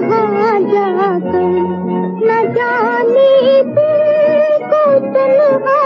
कहाँ जाकर न जाने को तन्हा